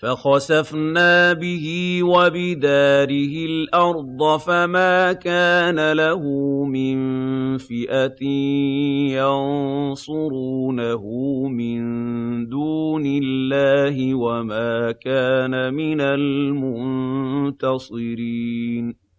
فَخَسَفْنَا بِهِ وَبِدَارِهِ الْأَرْضَ فَمَا كَانَ لَهُ مِن فِئَةٍ يَنصُرُونَهُ مِن دُونِ اللَّهِ وَمَا كَانَ مِنَ الْمُنتَصِرِينَ.